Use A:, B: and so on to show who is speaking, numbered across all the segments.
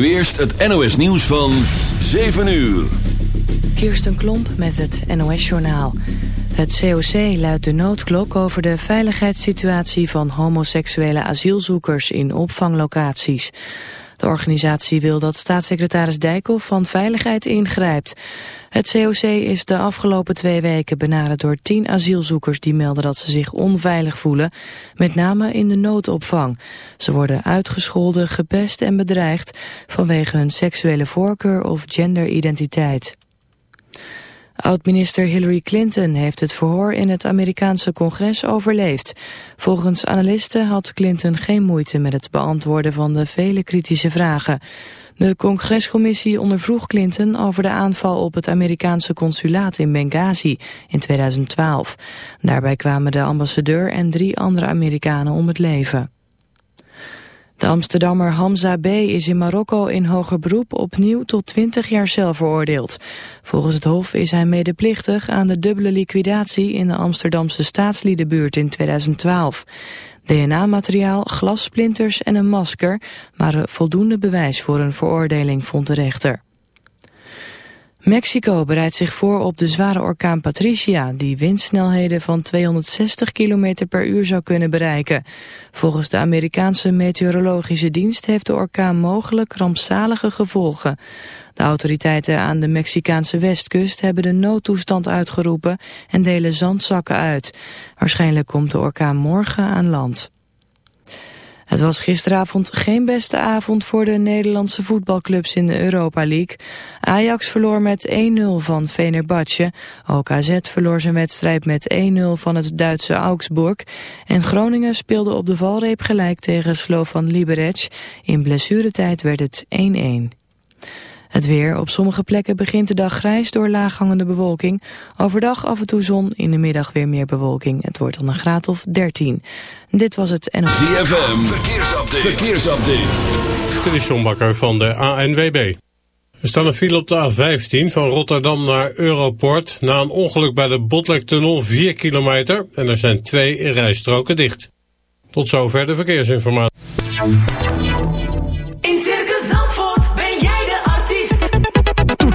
A: Nu eerst het NOS nieuws van 7 uur.
B: Kirsten Klomp met het NOS-journaal. Het COC luidt de noodklok over de veiligheidssituatie van homoseksuele asielzoekers in opvanglocaties. De organisatie wil dat staatssecretaris Dijkhoff van Veiligheid ingrijpt. Het COC is de afgelopen twee weken benaderd door tien asielzoekers die melden dat ze zich onveilig voelen, met name in de noodopvang. Ze worden uitgescholden, gepest en bedreigd vanwege hun seksuele voorkeur of genderidentiteit. Oud-minister Hillary Clinton heeft het verhoor in het Amerikaanse congres overleefd. Volgens analisten had Clinton geen moeite met het beantwoorden van de vele kritische vragen. De congrescommissie ondervroeg Clinton over de aanval op het Amerikaanse consulaat in Benghazi in 2012. Daarbij kwamen de ambassadeur en drie andere Amerikanen om het leven. De Amsterdammer Hamza B. is in Marokko in hoger beroep opnieuw tot 20 jaar cel veroordeeld. Volgens het Hof is hij medeplichtig aan de dubbele liquidatie in de Amsterdamse staatsliedenbuurt in 2012. DNA-materiaal, glassplinters en een masker waren voldoende bewijs voor een veroordeling, vond de rechter. Mexico bereidt zich voor op de zware orkaan Patricia... die windsnelheden van 260 km per uur zou kunnen bereiken. Volgens de Amerikaanse meteorologische dienst... heeft de orkaan mogelijk rampzalige gevolgen. De autoriteiten aan de Mexicaanse westkust... hebben de noodtoestand uitgeroepen en delen zandzakken uit. Waarschijnlijk komt de orkaan morgen aan land. Het was gisteravond geen beste avond voor de Nederlandse voetbalclubs in de Europa League. Ajax verloor met 1-0 van Venerbatje. Ook AZ verloor zijn wedstrijd met 1-0 van het Duitse Augsburg. En Groningen speelde op de valreep gelijk tegen Slovan Liberec. In blessuretijd werd het 1-1. Het weer. Op sommige plekken begint de dag grijs door laaghangende bewolking. Overdag af en toe zon, in de middag weer meer bewolking. Het wordt dan een graad of 13. Dit was het NOS.
A: ZFM, verkeersupdate. verkeersupdate.
C: Dit is John Bakker van de ANWB. Er staat een file op de A15 van Rotterdam naar Europort... na een ongeluk bij de Botlektunnel 4 kilometer... en er zijn twee rijstroken dicht. Tot zover de verkeersinformatie.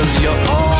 A: Cause you're all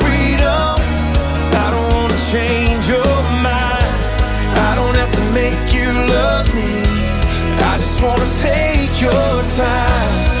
D: you love me. I just wanna take your time.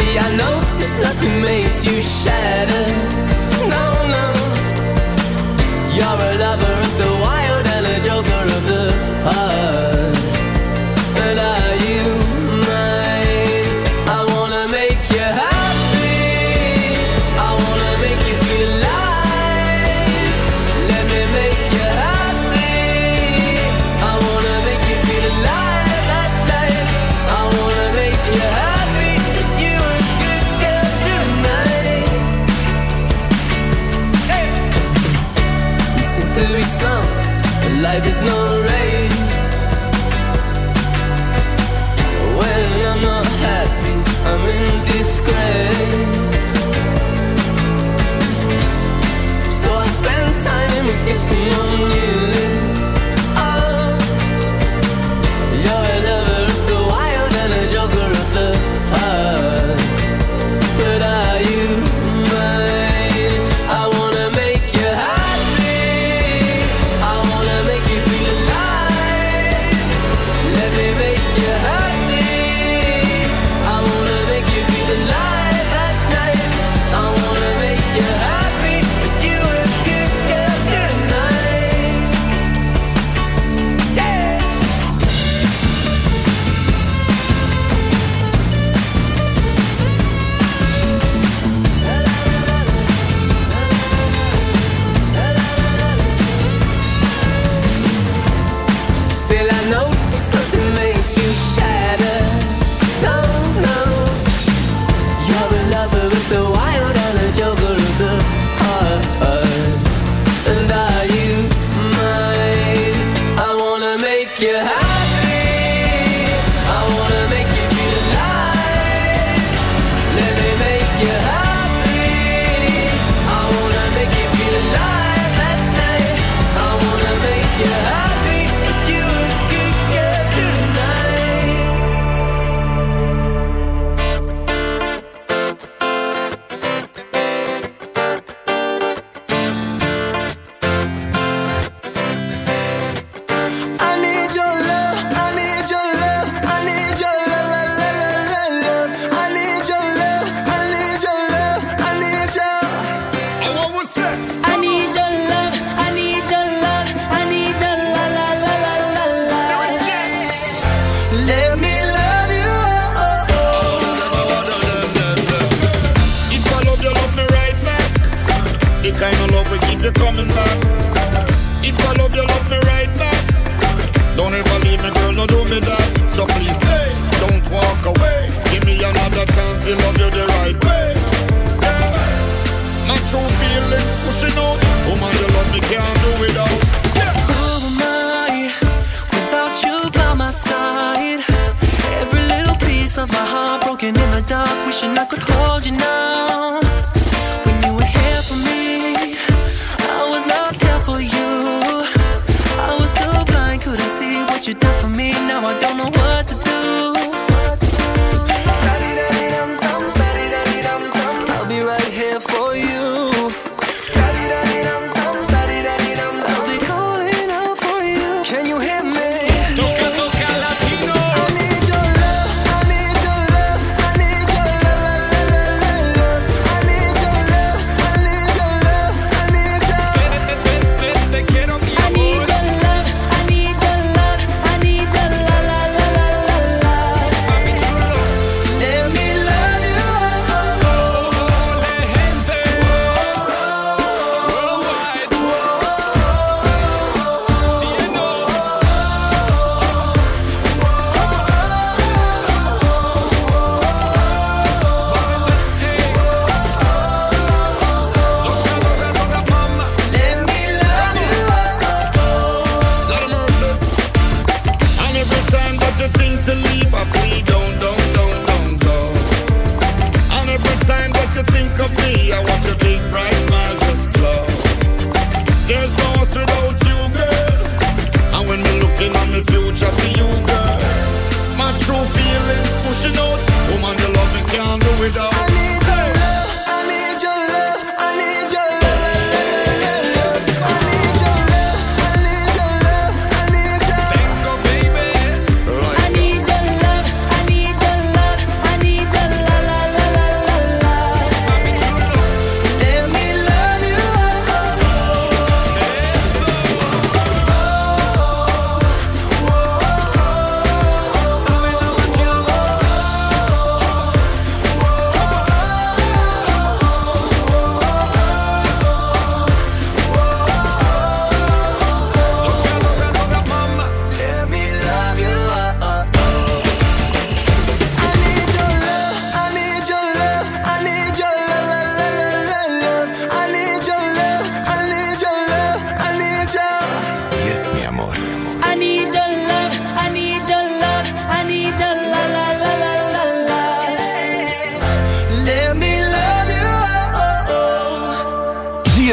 E: See, I know this nothing makes you shatter. No, no. You're a lover of the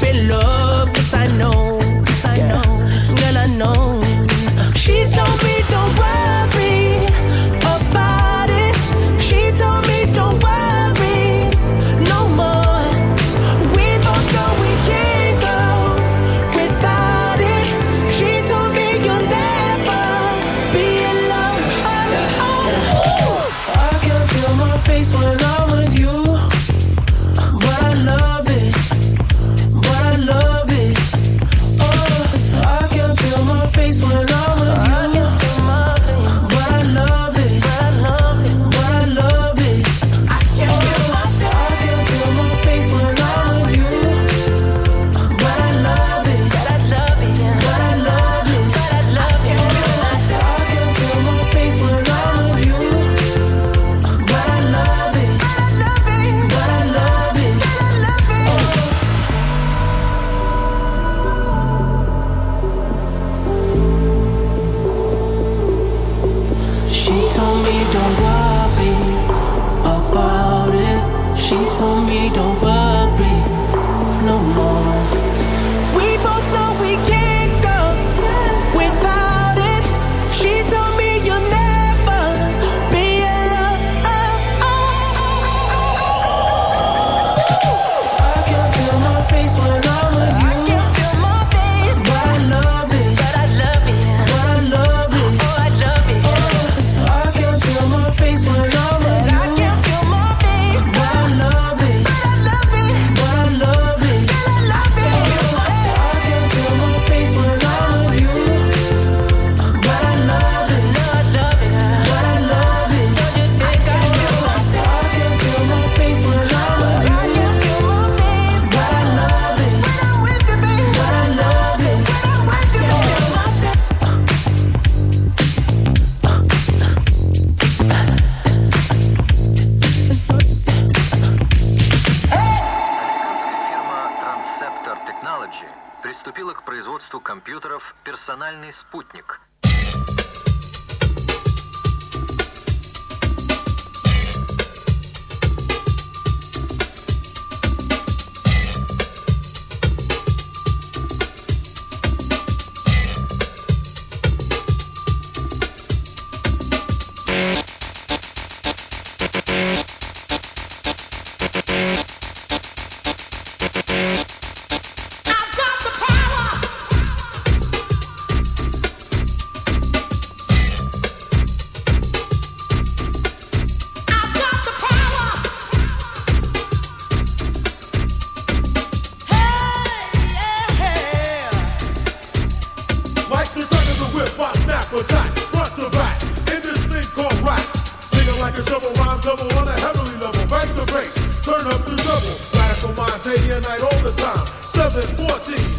F: below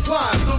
F: climb. the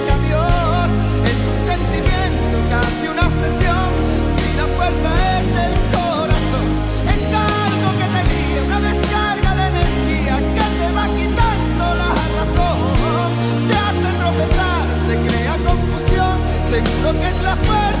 G: si una obsesión, si la puerta es del corazón, es algo que te libra, una descarga de energía que te va quitando la razón, te hace tropezar, te crea confusión, seguro que es la puerta.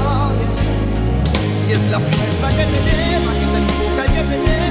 G: Is es la fuerza que te lleva, que te empuja que.